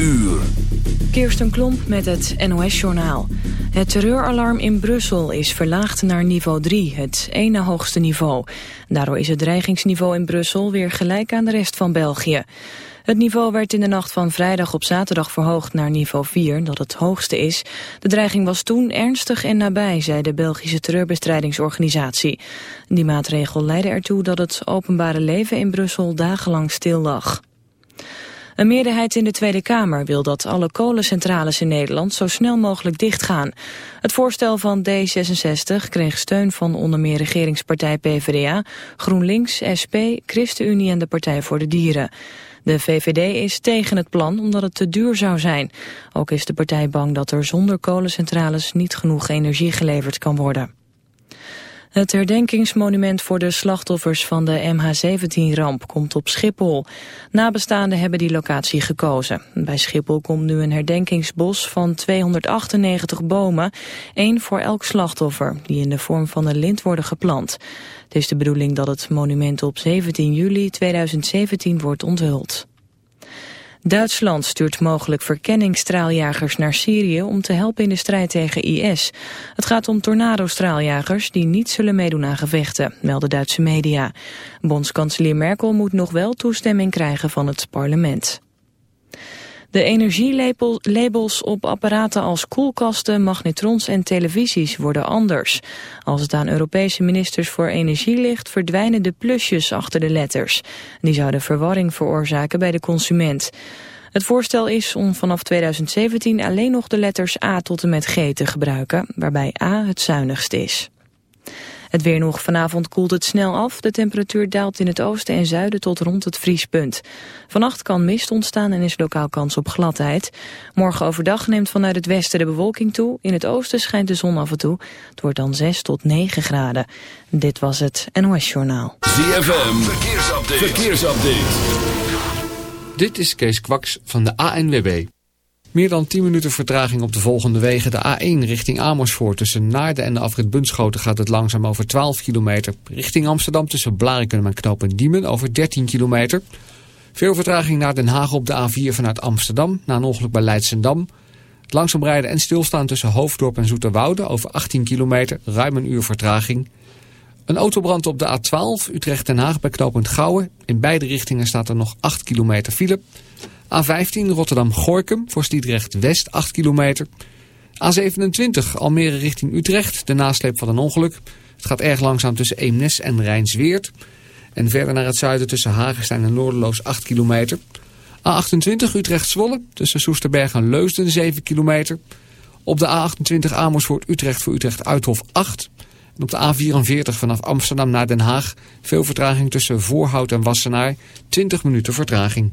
uur. Kirsten Klomp met het NOS-journaal. Het terreuralarm in Brussel is verlaagd naar niveau 3, het ene hoogste niveau. Daardoor is het dreigingsniveau in Brussel weer gelijk aan de rest van België. Het niveau werd in de nacht van vrijdag op zaterdag verhoogd naar niveau 4, dat het hoogste is. De dreiging was toen ernstig en nabij, zei de Belgische terreurbestrijdingsorganisatie. Die maatregel leidde ertoe dat het openbare leven in Brussel dagenlang stil lag. Een meerderheid in de Tweede Kamer wil dat alle kolencentrales in Nederland zo snel mogelijk dichtgaan. Het voorstel van D66 kreeg steun van onder meer regeringspartij PvdA, GroenLinks, SP, ChristenUnie en de Partij voor de Dieren. De VVD is tegen het plan omdat het te duur zou zijn. Ook is de partij bang dat er zonder kolencentrales niet genoeg energie geleverd kan worden. Het herdenkingsmonument voor de slachtoffers van de MH17-ramp komt op Schiphol. Nabestaanden hebben die locatie gekozen. Bij Schiphol komt nu een herdenkingsbos van 298 bomen, één voor elk slachtoffer, die in de vorm van een lint worden geplant. Het is de bedoeling dat het monument op 17 juli 2017 wordt onthuld. Duitsland stuurt mogelijk verkenningsstraaljagers naar Syrië om te helpen in de strijd tegen IS. Het gaat om tornado-straaljagers die niet zullen meedoen aan gevechten, melden Duitse media. Bondskanselier Merkel moet nog wel toestemming krijgen van het parlement. De energielabels op apparaten als koelkasten, magnetrons en televisies worden anders. Als het aan Europese ministers voor energie ligt, verdwijnen de plusjes achter de letters. Die zouden verwarring veroorzaken bij de consument. Het voorstel is om vanaf 2017 alleen nog de letters A tot en met G te gebruiken, waarbij A het zuinigst is. Het weer nog. Vanavond koelt het snel af. De temperatuur daalt in het oosten en zuiden tot rond het vriespunt. Vannacht kan mist ontstaan en is lokaal kans op gladheid. Morgen overdag neemt vanuit het westen de bewolking toe. In het oosten schijnt de zon af en toe. Het wordt dan 6 tot 9 graden. Dit was het NOS Journaal. ZFM. Verkeersupdate. Verkeersupdate. Dit is Kees Kwaks van de ANWB. Meer dan 10 minuten vertraging op de volgende wegen. De A1 richting Amersfoort tussen Naarden en de afrit Bunschoten gaat het langzaam over 12 kilometer. Richting Amsterdam tussen Blarikum en Knoop en Diemen over 13 kilometer. Veel vertraging naar Den Haag op de A4 vanuit Amsterdam na een ongeluk bij Leidsendam. Langzaam rijden en stilstaan tussen Hoofddorp en Zoeterwoude over 18 kilometer, ruim een uur vertraging. Een autobrand op de A12 Utrecht-Den Haag bij knooppunt Gouwen. In beide richtingen staat er nog 8 kilometer file. A15 Rotterdam-Gorkum voor Sliedrecht West 8 kilometer. A27 Almere richting Utrecht, de nasleep van een ongeluk. Het gaat erg langzaam tussen Eemnes en Rijnsweert. En verder naar het zuiden tussen Hagenstein en Noorderloos 8 kilometer. A28 Utrecht-Zwolle tussen Soesterberg en Leusden 7 kilometer. Op de A28 Amersfoort-Utrecht voor Utrecht-Uithof 8 en op de A44 vanaf Amsterdam naar Den Haag veel vertraging tussen Voorhout en Wassenaar. 20 minuten vertraging.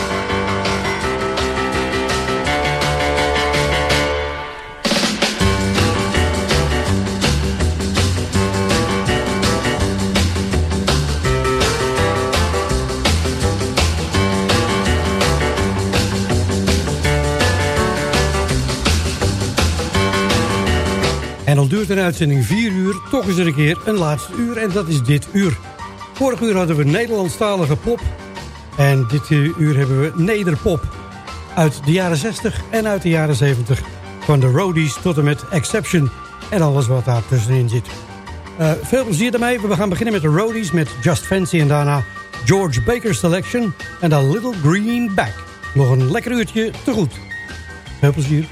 Duurt een uitzending 4 uur, toch is er een keer een laatste uur en dat is dit uur. Vorig uur hadden we Nederlandstalige pop. En dit uur hebben we nederpop. Uit de jaren 60 en uit de jaren 70. Van de Roadies tot en met Exception. En alles wat daar tussenin zit. Uh, veel plezier daarmee. We gaan beginnen met de Roadies met Just Fancy. En daarna George Baker Selection en A Little Green Back. Nog een lekker uurtje te goed. Veel plezier.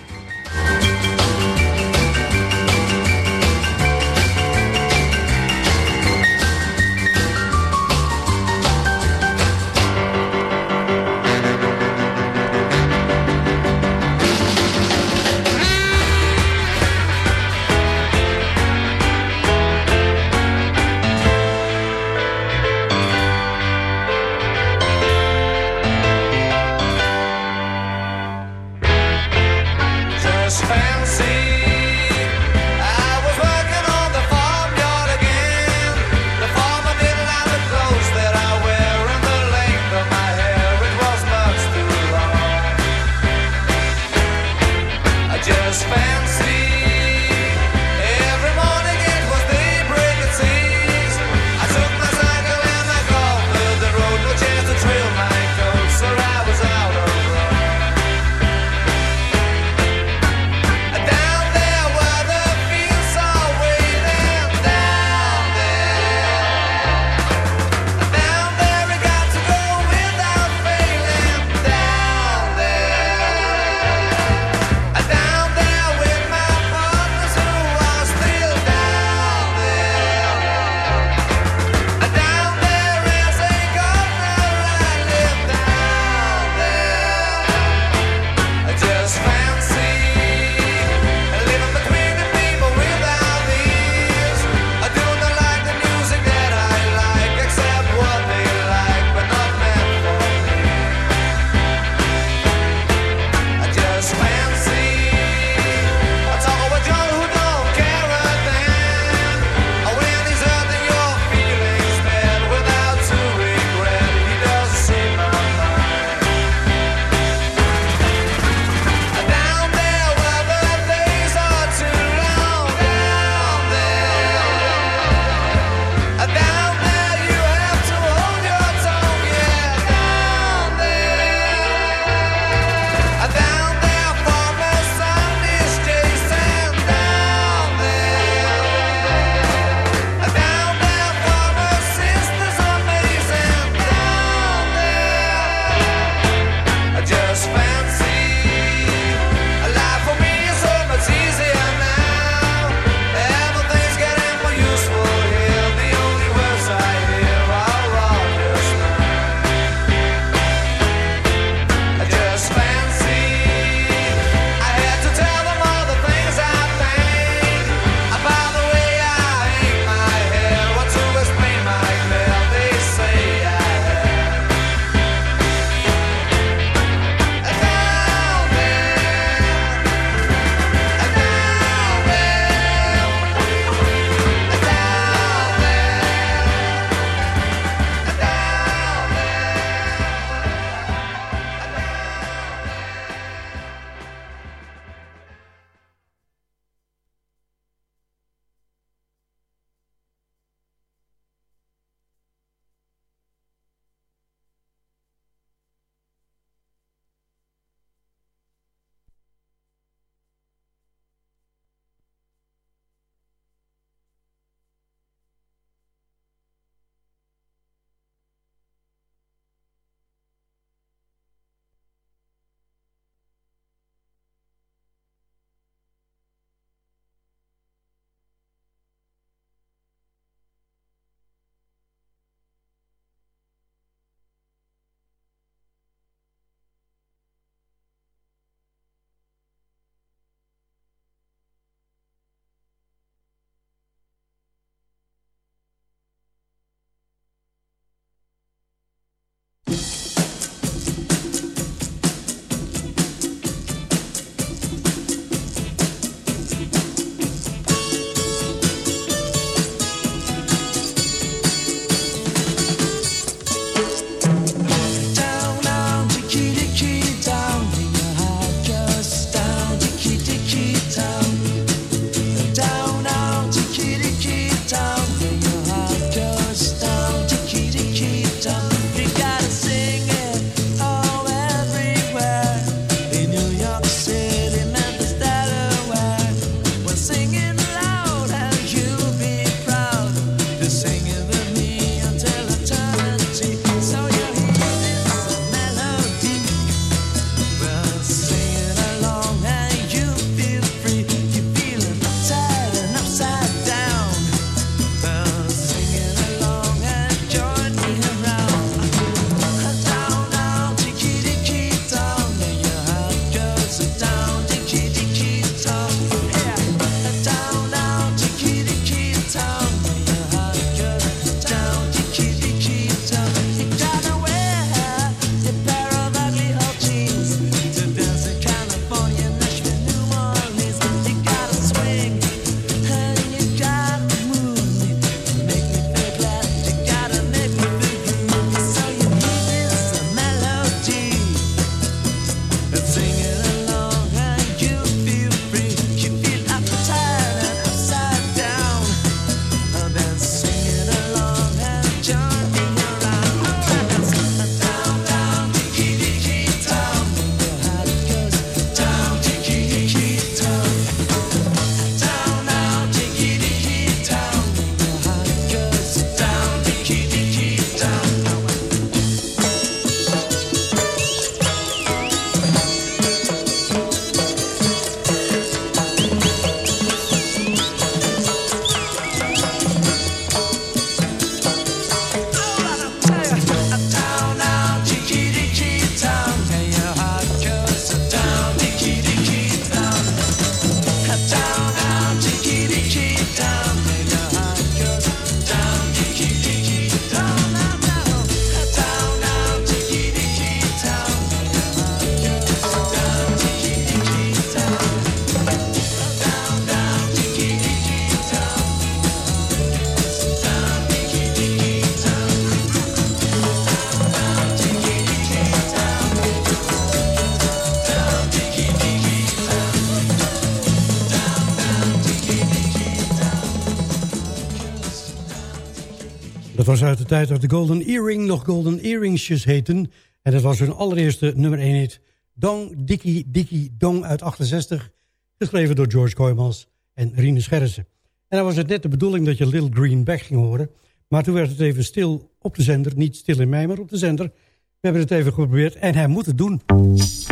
Tijd dat de Golden Earring nog Golden Earringsjes heten. En dat was hun allereerste nummer 1 hit. Dong Dikkie Dikkie Dong uit 68. Geschreven door George Koymans en Rine Scherrissen. En dan was het net de bedoeling dat je Little Green Back ging horen. Maar toen werd het even stil op de zender. Niet stil in mij, maar op de zender. We hebben het even geprobeerd en hij moet het doen.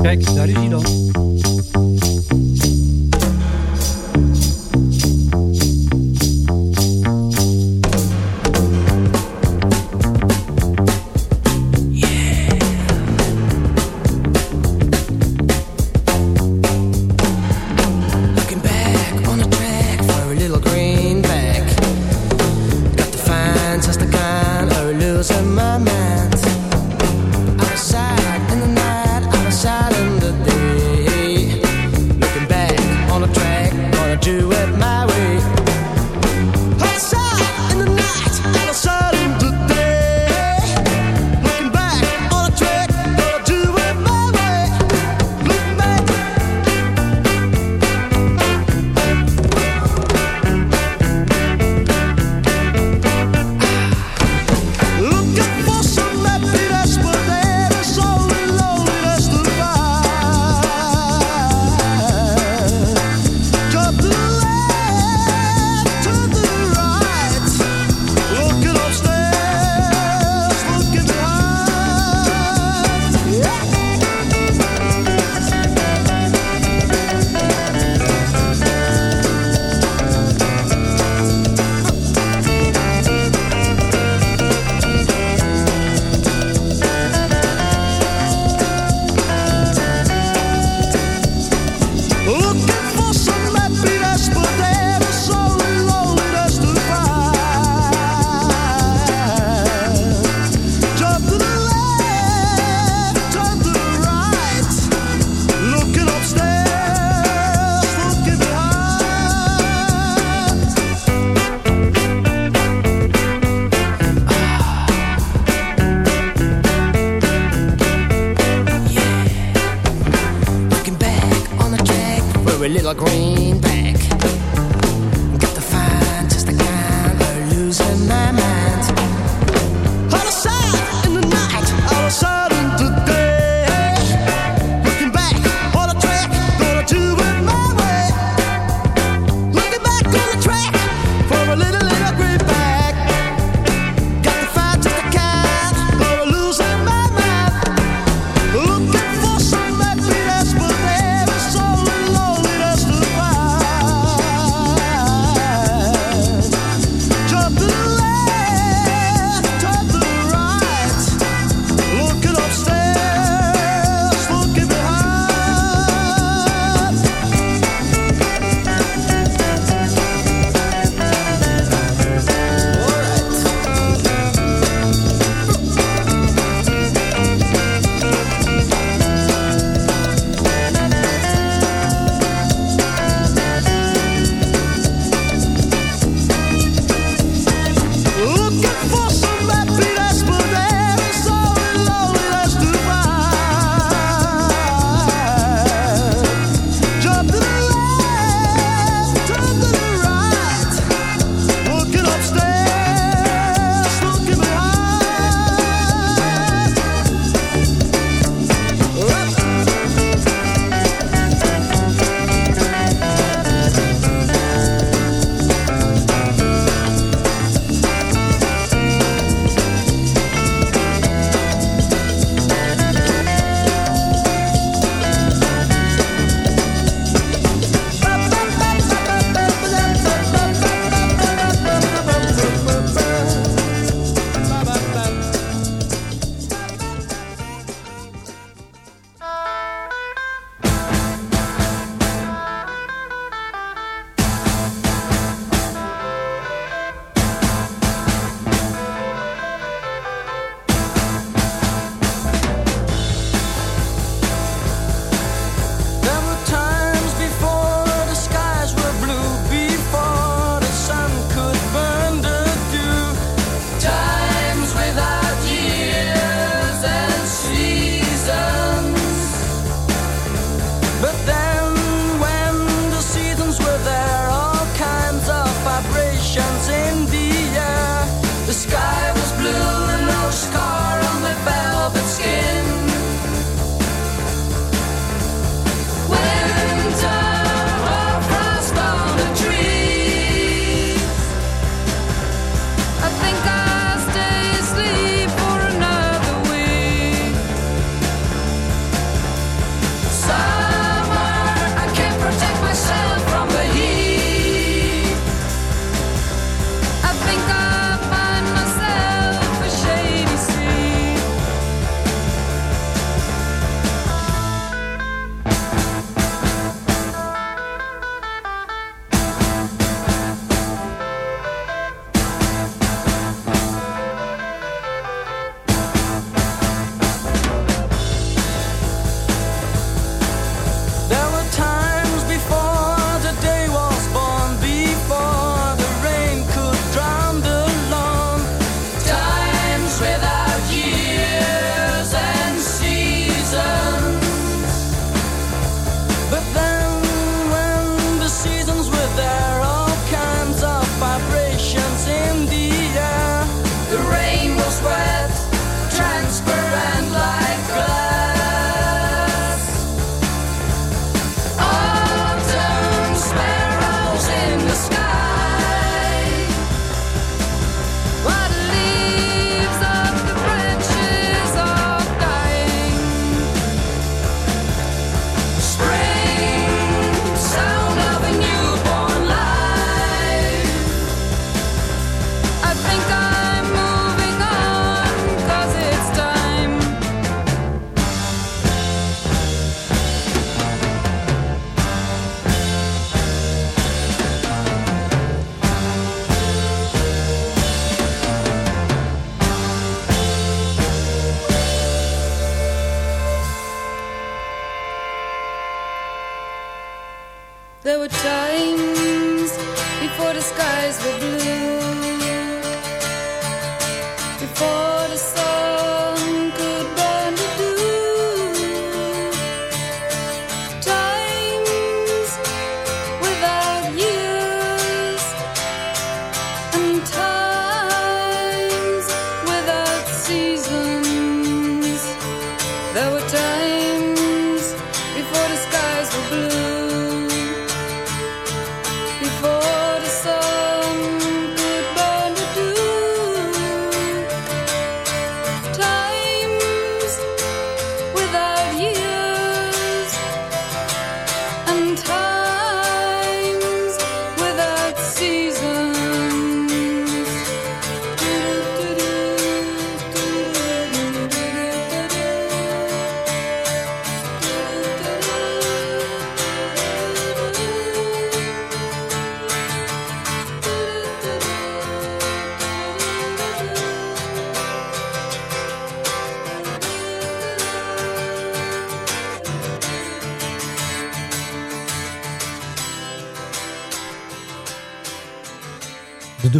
Kijk, daar is hij dan.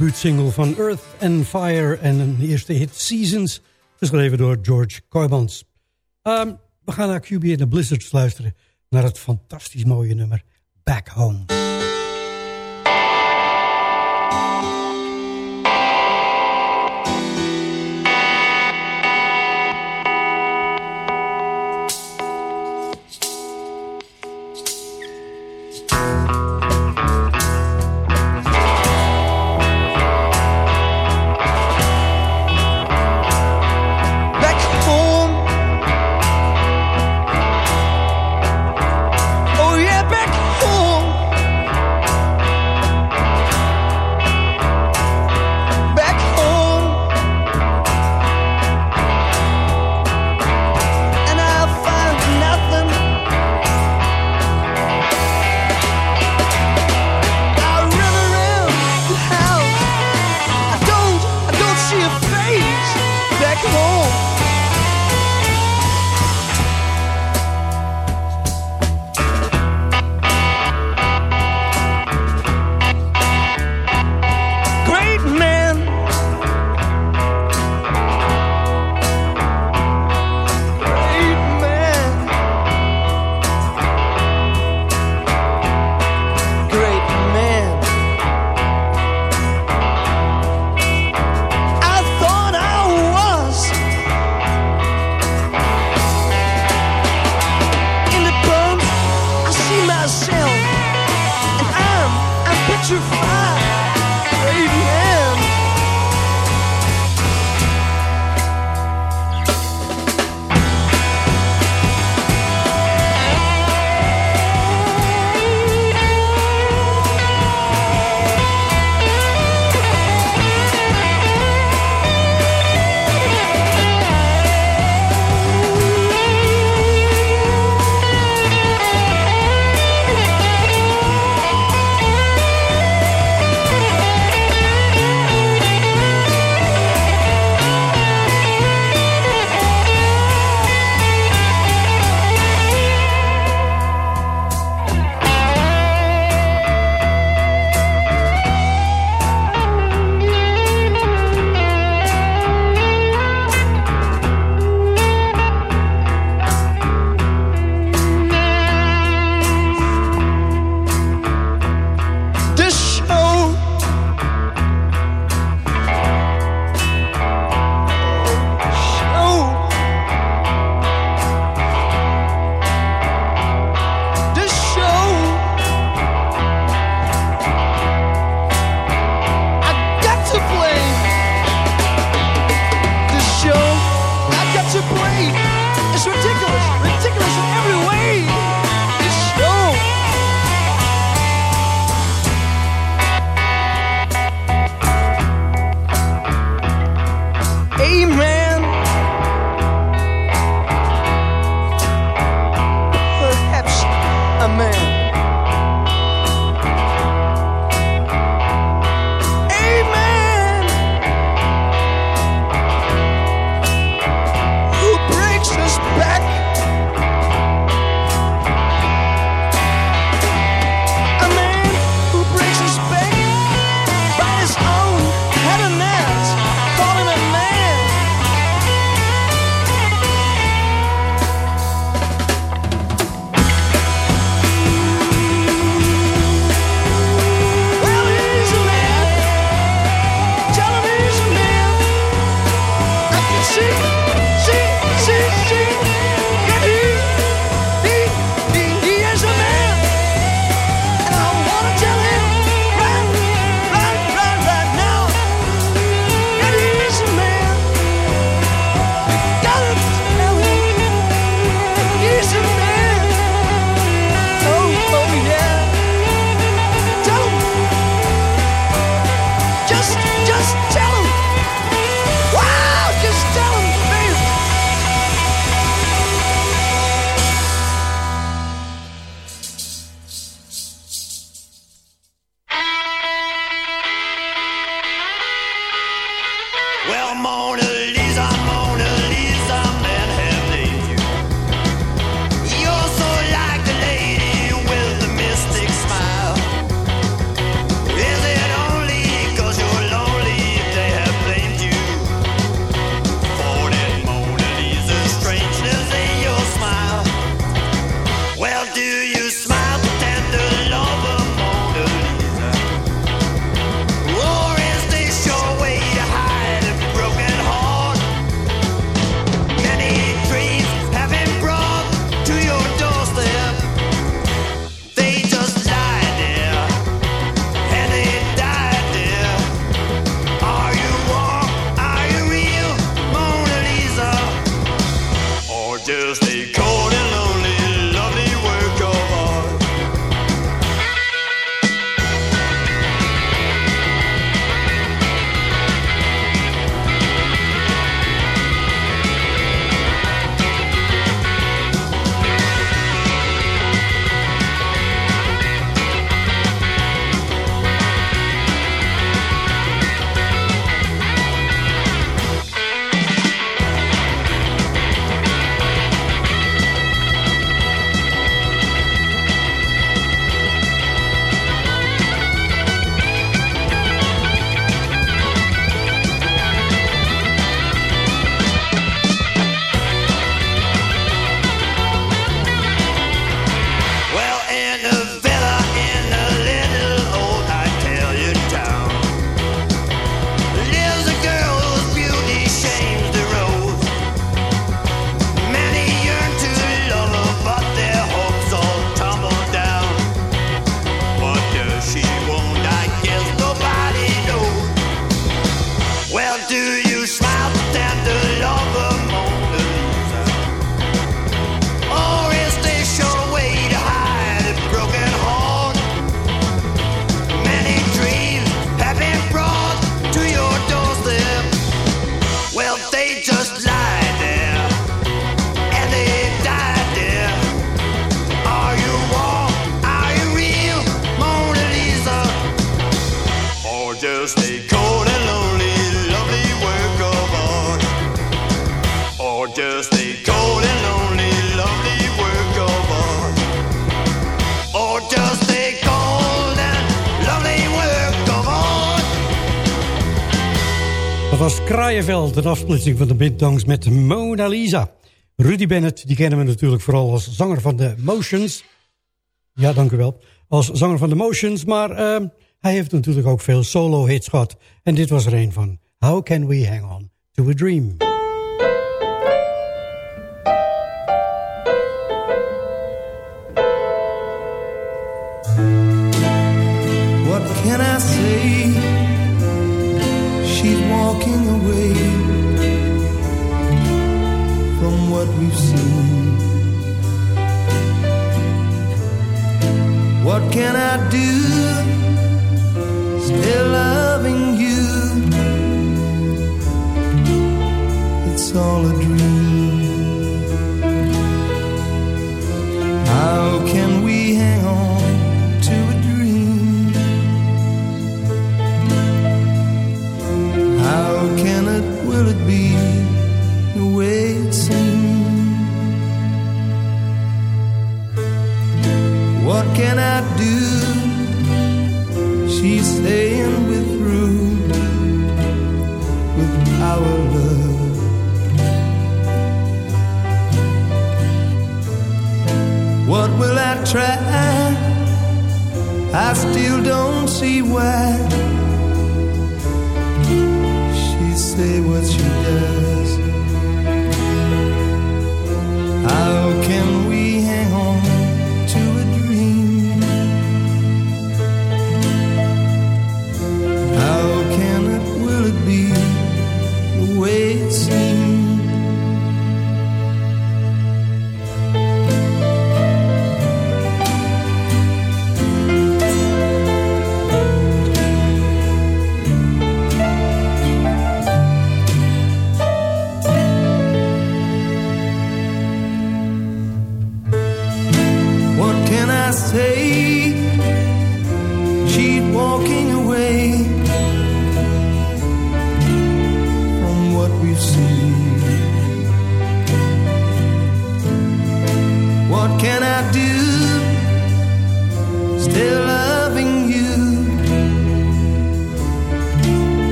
debuutsingle van Earth and Fire... en een eerste hit Seasons, geschreven door George Coybans. Ehm, we gaan naar QB en de Blizzards luisteren... naar het fantastisch mooie nummer Back Home. Kraaienveld, een afsplitsing van de Bindongs met Mona Lisa. Rudy Bennett, die kennen we natuurlijk vooral als zanger van de Motions. Ja, dank u wel. Als zanger van de Motions, maar uh, hij heeft natuurlijk ook veel solo-hits gehad. En dit was er een van How Can We Hang On To A Dream. Do? She's staying with through with our love. What will I try? I still don't see why She say what she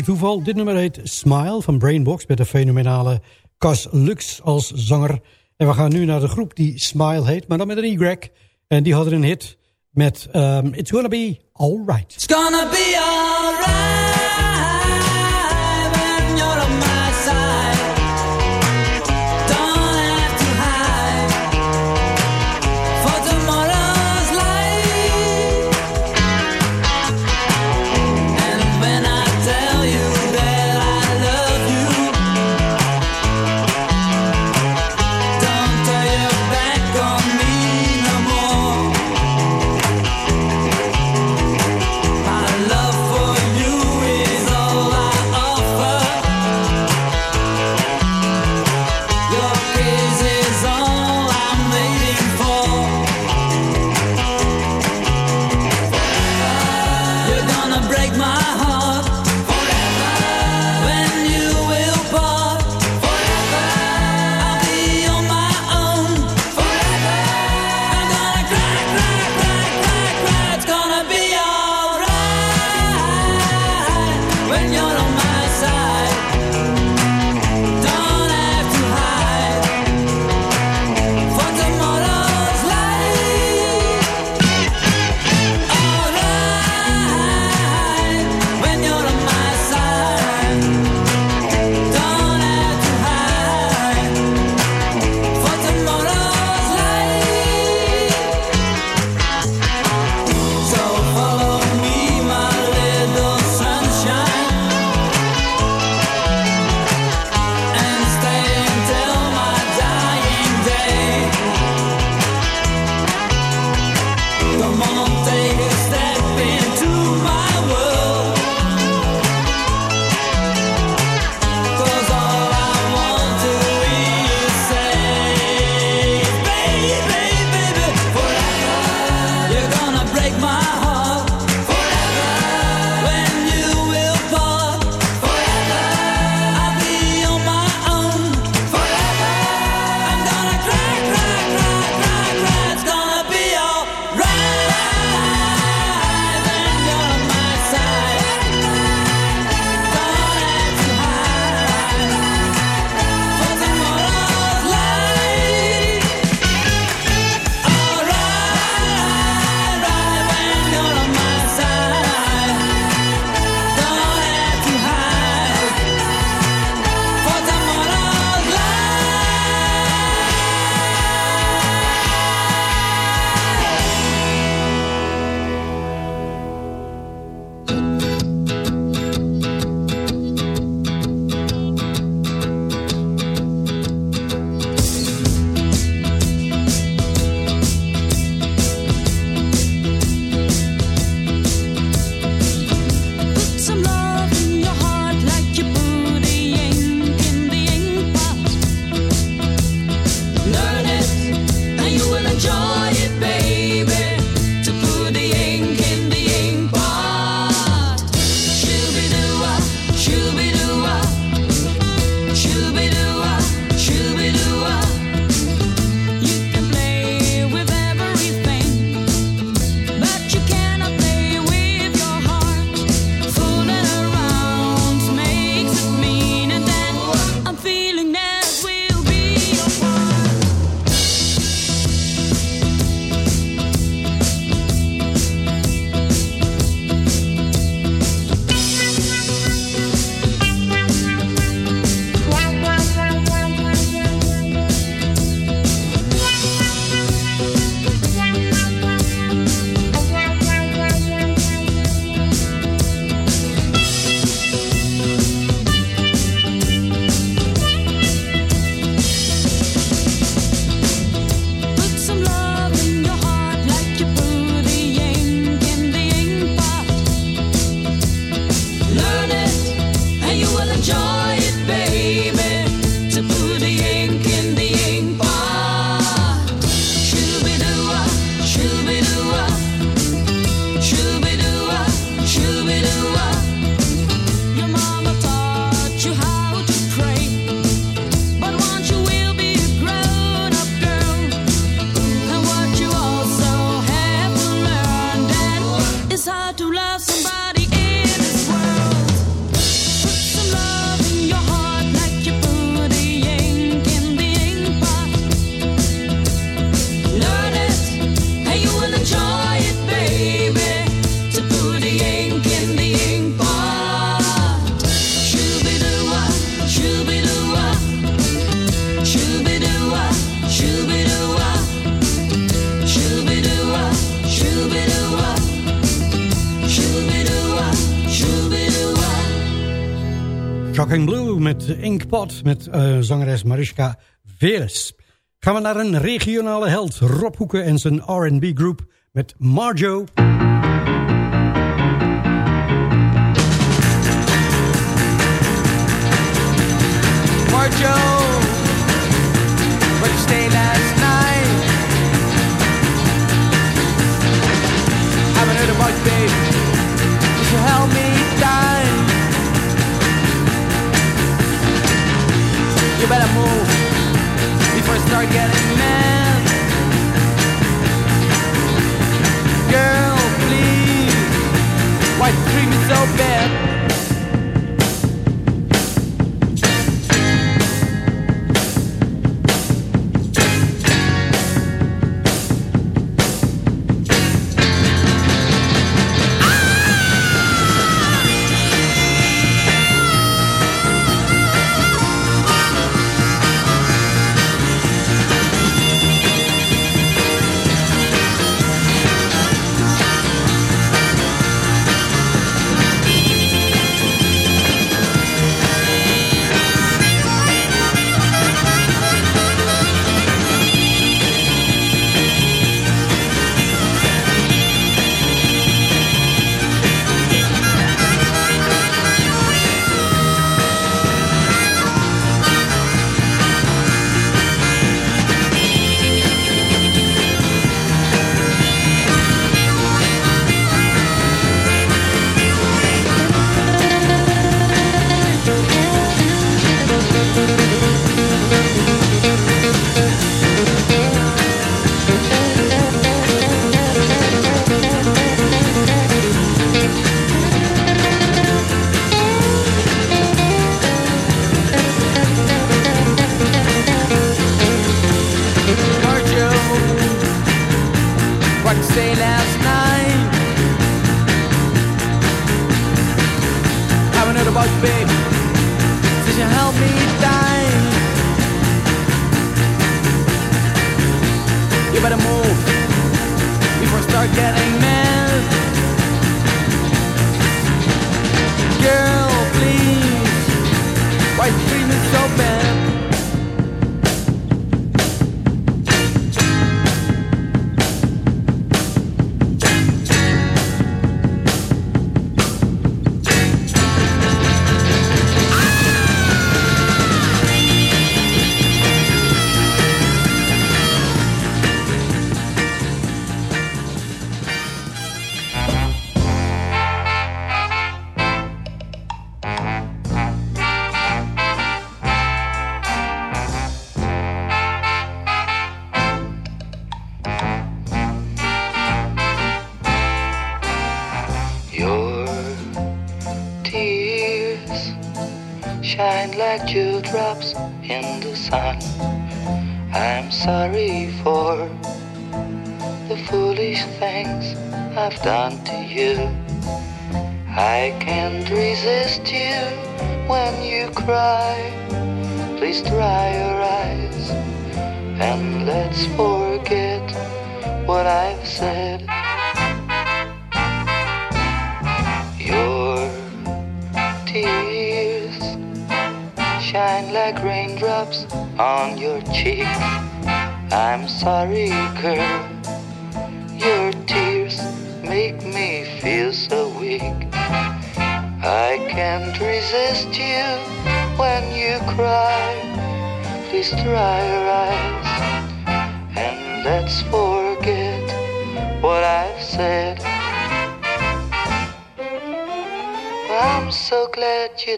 toeval. Dit nummer heet Smile van Brainbox met de fenomenale Cas Lux als zanger. En we gaan nu naar de groep die Smile heet, maar dan met een Y. En die hadden een hit met ehm, It's Gonna Be Alright. It's gonna be alright. Met uh, zangeres Mariska Veres. Gaan we naar een regionale held, Rob Hoeken en zijn R&B groep met Marjo. Marjo, where you stay last night? Haven't heard about you, babe. You better move before I start getting mad. Girl, please, why treat me so bad?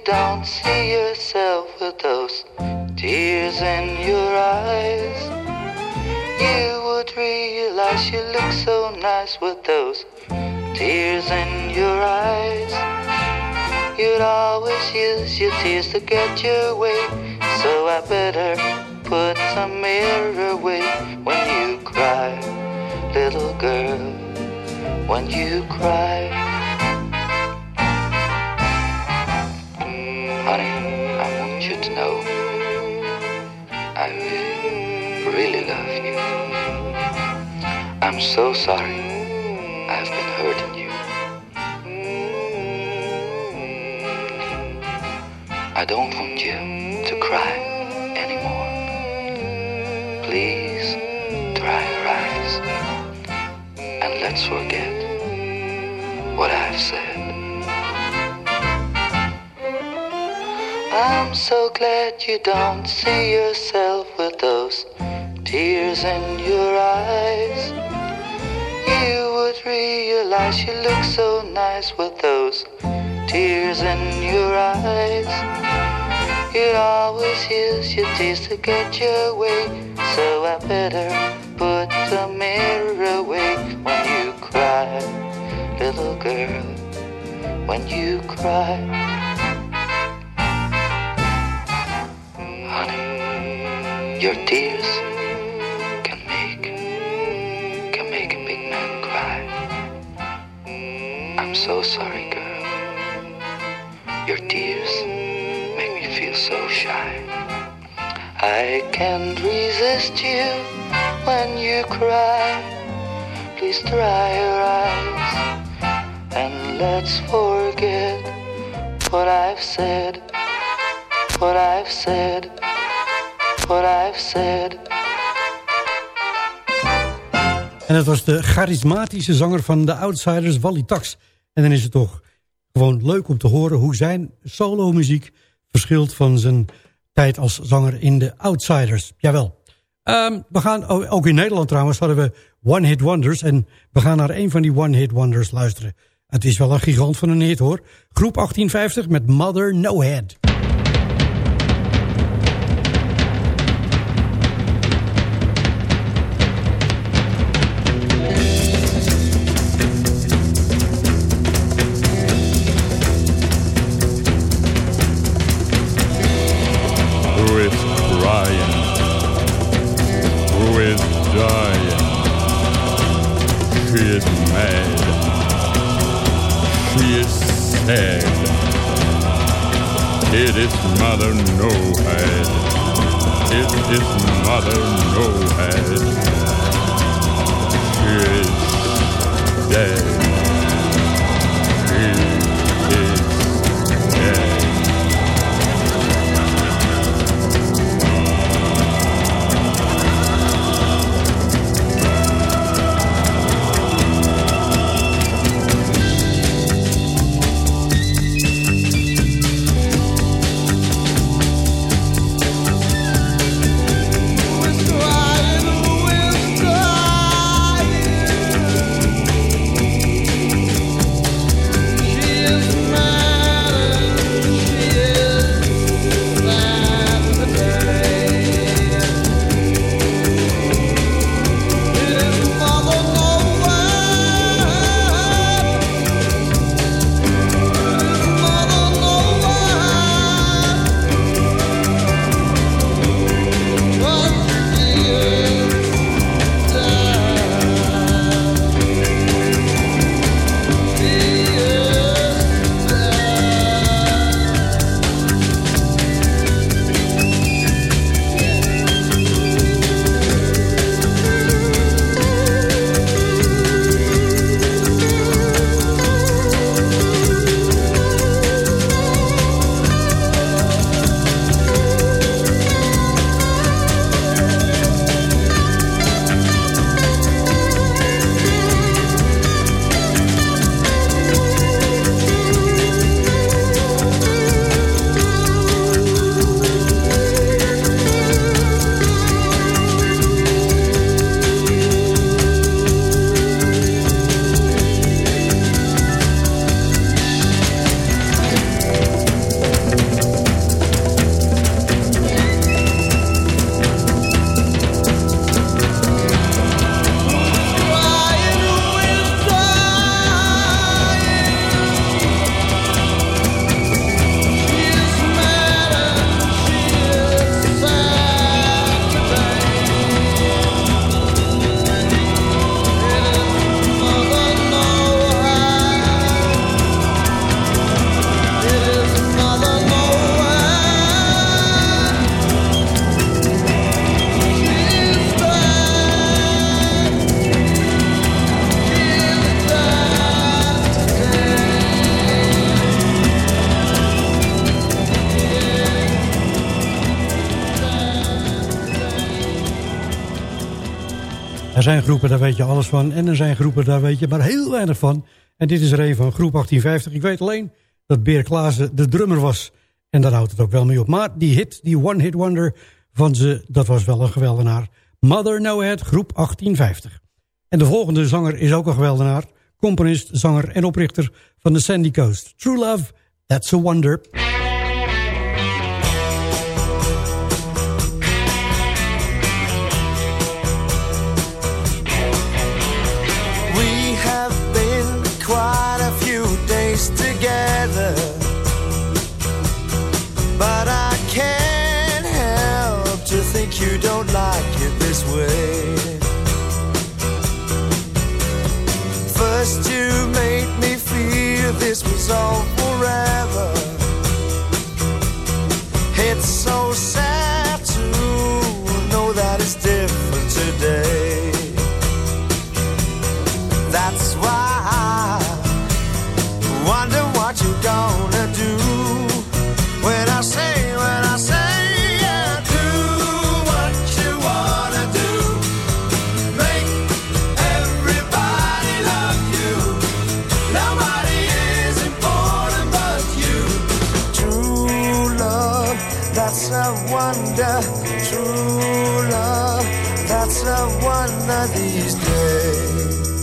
don't see yourself with those tears in your eyes, you would realize you look so nice with those tears in your eyes. You'd always use your tears to get your way, so I better put some mirror away when you cry, little girl, when you cry. I'm so sorry I've been hurting you. I don't want you to cry anymore. Please dry your eyes and let's forget what I've said. I'm so glad you don't see yourself with those tears in your eyes. You would realize you look so nice with those tears in your eyes. You'd always use your tears to get your way, so I better put the mirror away when you cry, little girl, when you cry. Honey, your tears so sorry, girl. Your tears make me feel so shy. I can't resist you when you cry. Please dry your eyes and let's forget what I've said. What I've said. What I've said. En het was de charismatische zanger van de Outsiders, Wally Tax. En dan is het toch gewoon leuk om te horen hoe zijn solomuziek verschilt van zijn tijd als zanger in de Outsiders. Jawel. Ehm, we gaan, ook in Nederland trouwens hadden we One Hit Wonders. En we gaan naar een van die One Hit Wonders luisteren. Het is wel een gigant van een hit hoor. Groep 1850 met Mother No Head. Zijn groepen, daar weet je alles van. En er zijn groepen, daar weet je maar heel weinig van. En dit is er een van groep 1850. Ik weet alleen dat Beer Klaassen de drummer was. En daar houdt het ook wel mee op. Maar die hit, die one-hit wonder van ze, dat was wel een geweldenaar. Mother No groep 1850. En de volgende zanger is ook een geweldenaar. Componist, zanger en oprichter van de Sandy Coast. True Love, That's a Wonder. This was all forever. Wonder these days.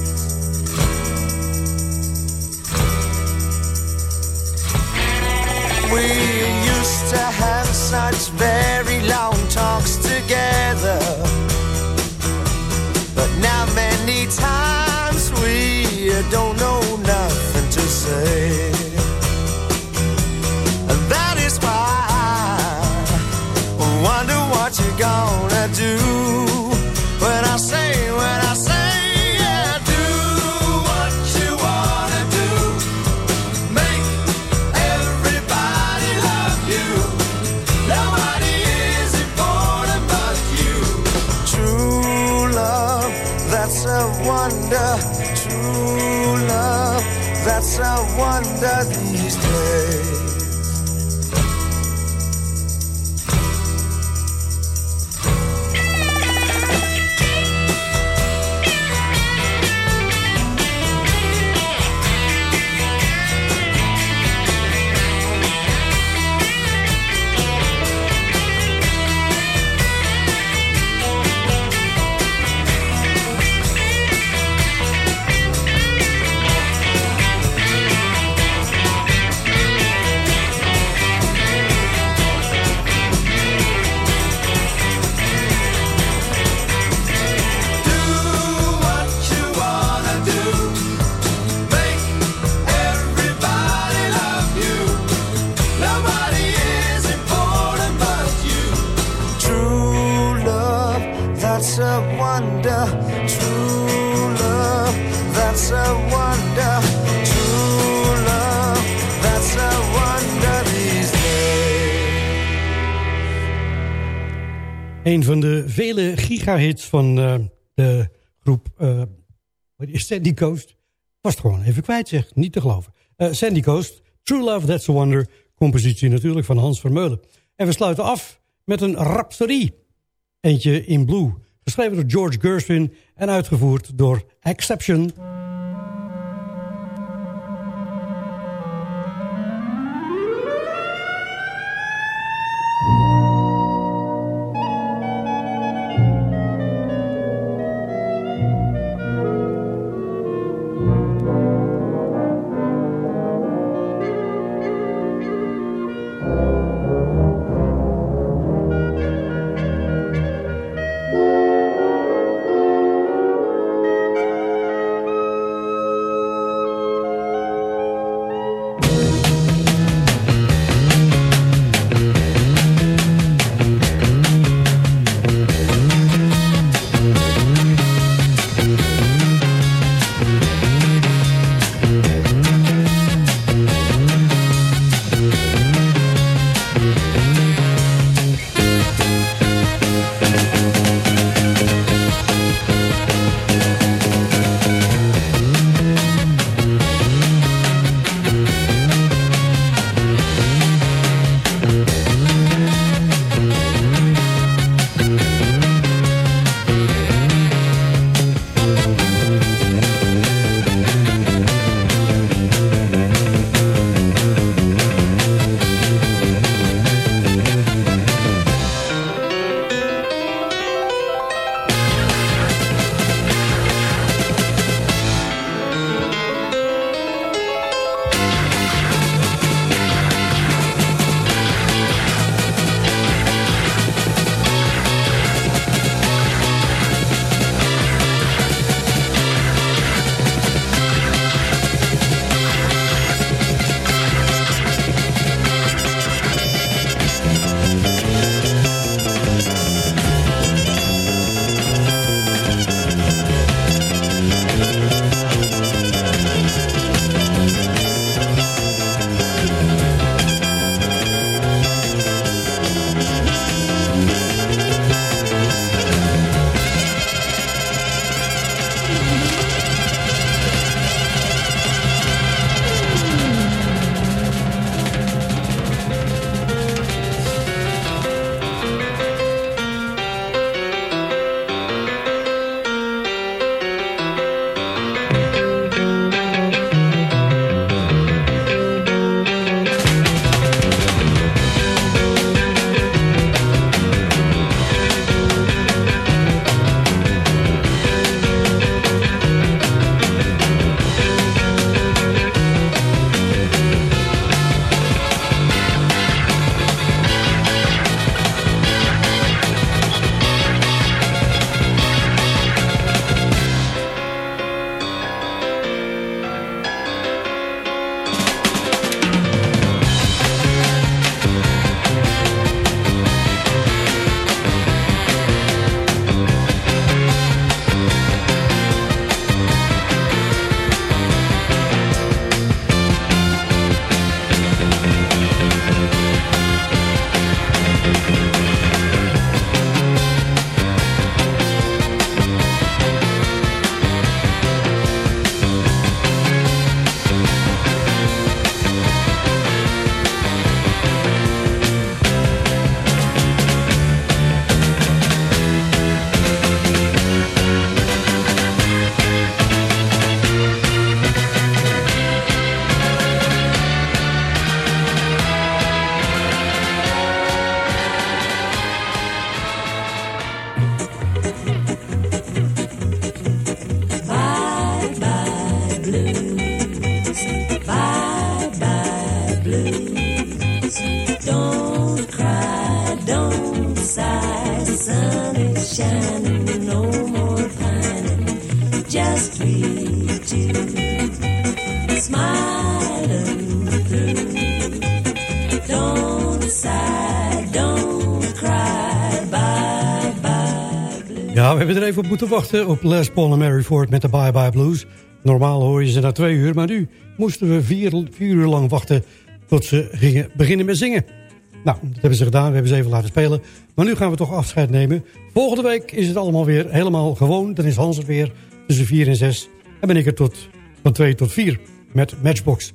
We used to have such very long talks together. Vele gigahits van eh, de groep eh, Sandy Coast. Was het gewoon even kwijt zeg, niet te geloven. Eh, Sandy Coast, True Love, That's a Wonder. Compositie natuurlijk van Hans Vermeulen. En we sluiten af met een rhapsodie. Eentje in blue. Geschreven door George Gershwin en uitgevoerd door Exception. Hebben er even op moeten wachten op Les Paul en Mary Ford met de Bye Bye Blues. Normaal hoor je ze na twee uur, maar nu moesten we vier, vier uur lang wachten tot ze gingen beginnen met zingen. Nou, dat hebben ze gedaan, we hebben ze even laten spelen. Maar nu gaan we toch afscheid nemen. Volgende week is het allemaal weer helemaal gewoon. Dan is Hans er weer tussen 4 en 6. En ben ik er tot, van 2 tot 4 met Matchbox.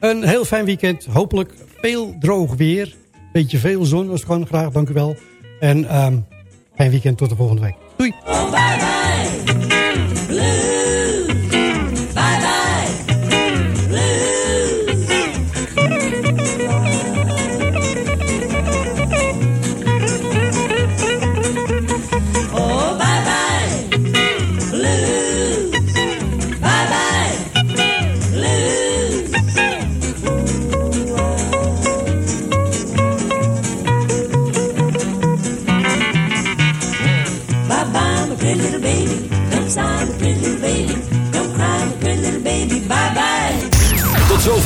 Een heel fijn weekend. Hopelijk veel droog weer. Beetje veel zon als het kan. Graag, dank u wel. En ehm fijn weekend tot de volgende week. Doei! Bye bye,